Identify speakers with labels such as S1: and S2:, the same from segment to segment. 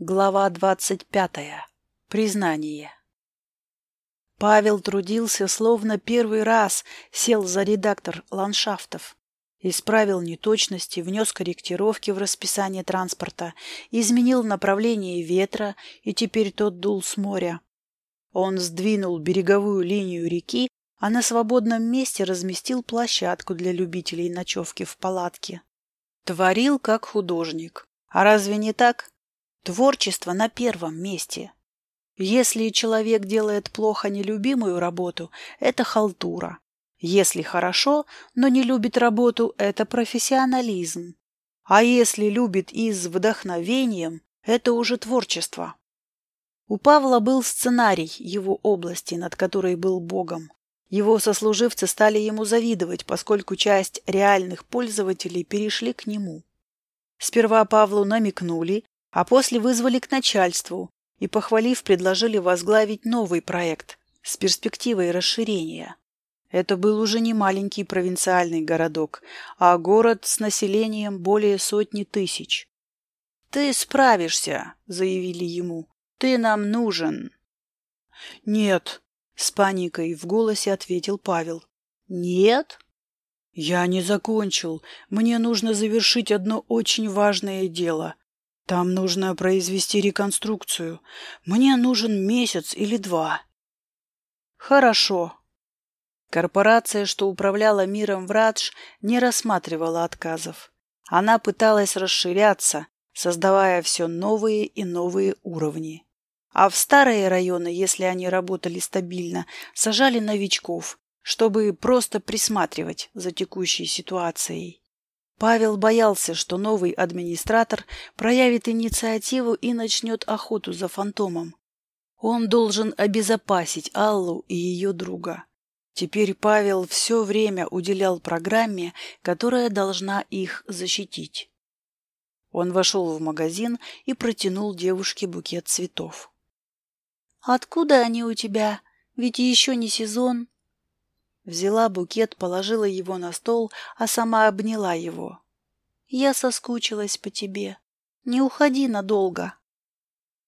S1: Глава двадцать пятая. Признание. Павел трудился, словно первый раз сел за редактор ландшафтов. Исправил неточности, внес корректировки в расписание транспорта, изменил направление ветра, и теперь тот дул с моря. Он сдвинул береговую линию реки, а на свободном месте разместил площадку для любителей ночевки в палатке. Творил как художник. А разве не так? Творчество на первом месте. Если человек делает плохо нелюбимую работу, это халтура. Если хорошо, но не любит работу, это профессионализм. А если любит и с вдохновением, это уже творчество. У Павла был сценарий его области, над которой был богом. Его сослуживцы стали ему завидовать, поскольку часть реальных пользователей перешли к нему. Сперва Павлу намекнули, а после вызвали к начальству и, похвалив, предложили возглавить новый проект с перспективой расширения. Это был уже не маленький провинциальный городок, а город с населением более сотни тысяч. «Ты справишься», — заявили ему. «Ты нам нужен». «Нет», — с паникой в голосе ответил Павел. «Нет?» «Я не закончил. Мне нужно завершить одно очень важное дело. Там нужно произвести реконструкцию. Мне нужен месяц или два. Хорошо. Корпорация, что управляла миром Врадж, не рассматривала отказов. Она пыталась расширяться, создавая все новые и новые уровни. А в старые районы, если они работали стабильно, сажали новичков, чтобы просто присматривать за текущей ситуацией. Павел боялся, что новый администратор проявит инициативу и начнет охоту за фантомом. Он должен обезопасить Аллу и ее друга. Теперь Павел все время уделял программе, которая должна их защитить. Он вошел в магазин и протянул девушке букет цветов. «Откуда они у тебя? Ведь еще не сезон». Взяла букет, положила его на стол, а сама обняла его. «Я соскучилась по тебе. Не уходи надолго».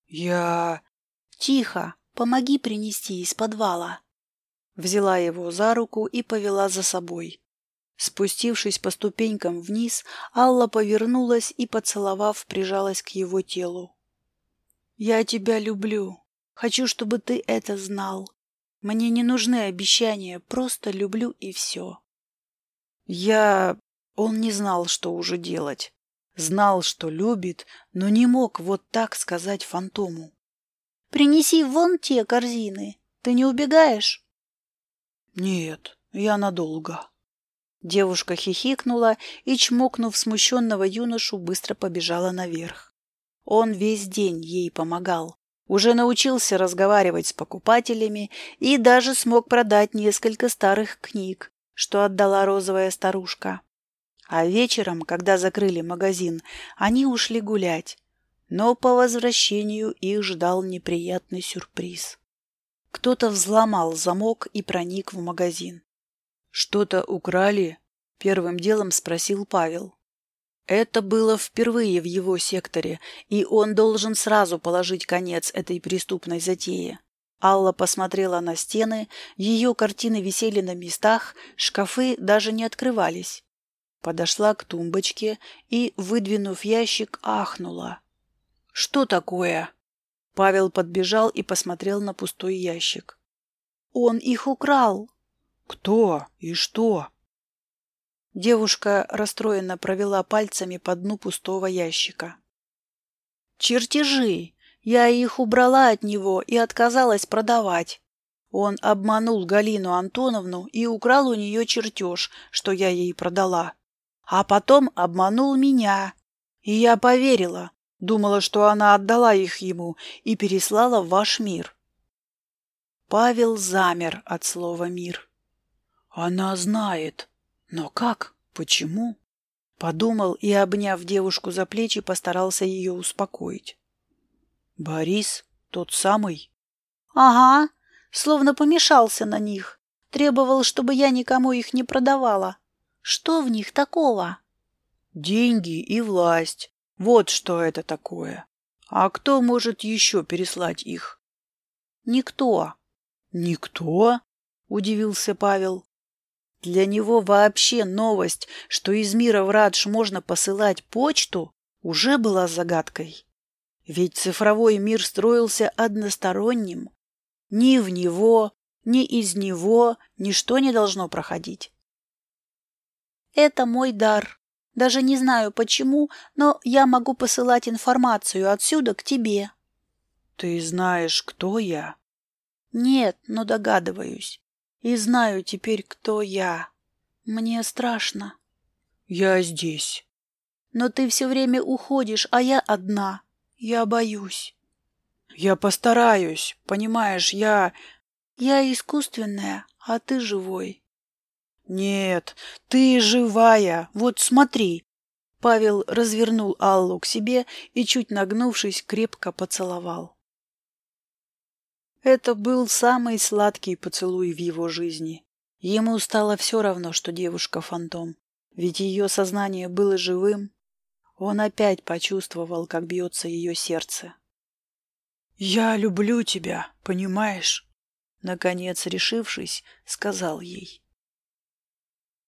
S1: «Я...» «Тихо, помоги принести из подвала». Взяла его за руку и повела за собой. Спустившись по ступенькам вниз, Алла повернулась и, поцеловав, прижалась к его телу. «Я тебя люблю. Хочу, чтобы ты это знал. Мне не нужны обещания, просто люблю и все. Я... Он не знал, что уже делать. Знал, что любит, но не мог вот так сказать фантому. «Принеси вон те корзины. Ты не убегаешь?» «Нет, я надолго». Девушка хихикнула и, чмокнув смущенного юношу, быстро побежала наверх. Он весь день ей помогал, уже научился разговаривать с покупателями и даже смог продать несколько старых книг, что отдала розовая старушка. А вечером, когда закрыли магазин, они ушли гулять. Но по возвращению их ждал неприятный сюрприз. Кто-то взломал замок и проник в магазин. «Что-то украли?» — первым делом спросил Павел. Это было впервые в его секторе, и он должен сразу положить конец этой преступной затее. Алла посмотрела на стены, ее картины висели на местах, шкафы даже не открывались. Подошла к тумбочке и, выдвинув ящик, ахнула. «Что такое?» Павел подбежал и посмотрел на пустой ящик. «Он их украл!» «Кто и что?» Девушка расстроенно провела пальцами по дну пустого ящика. «Чертежи! Я их убрала от него и отказалась продавать. Он обманул Галину Антоновну и украл у нее чертеж, что я ей продала. А потом обманул меня. И я поверила, думала, что она отдала их ему и переслала в ваш мир». Павел замер от слова «мир». «Она знает», но как? Почему? Подумал и, обняв девушку за плечи, постарался ее успокоить. Борис? Тот самый? Ага, словно помешался на них. Требовал, чтобы я никому их не продавала. Что в них такого? Деньги и власть. Вот что это такое. А кто может еще переслать их?
S2: Никто.
S1: Никто? Удивился Павел. Для него вообще новость, что из мира в Радж можно посылать почту, уже была загадкой. Ведь цифровой мир строился односторонним. Ни в него, ни из него ничто не должно проходить.
S2: Это мой дар. Даже не знаю почему, но я могу посылать информацию отсюда к тебе.
S1: Ты знаешь, кто я?
S2: Нет, но догадываюсь. И знаю теперь, кто я. Мне страшно.
S1: Я здесь.
S2: Но ты все время уходишь, а я одна. Я боюсь.
S1: Я постараюсь, понимаешь, я...
S2: Я искусственная, а ты живой.
S1: Нет, ты живая, вот смотри. Павел развернул Аллу к себе и, чуть нагнувшись, крепко поцеловал. Это был самый сладкий поцелуй в его жизни. Ему стало все равно, что девушка фантом, ведь ее сознание было живым. Он опять почувствовал, как бьется ее сердце. «Я люблю тебя, понимаешь?» Наконец, решившись, сказал ей.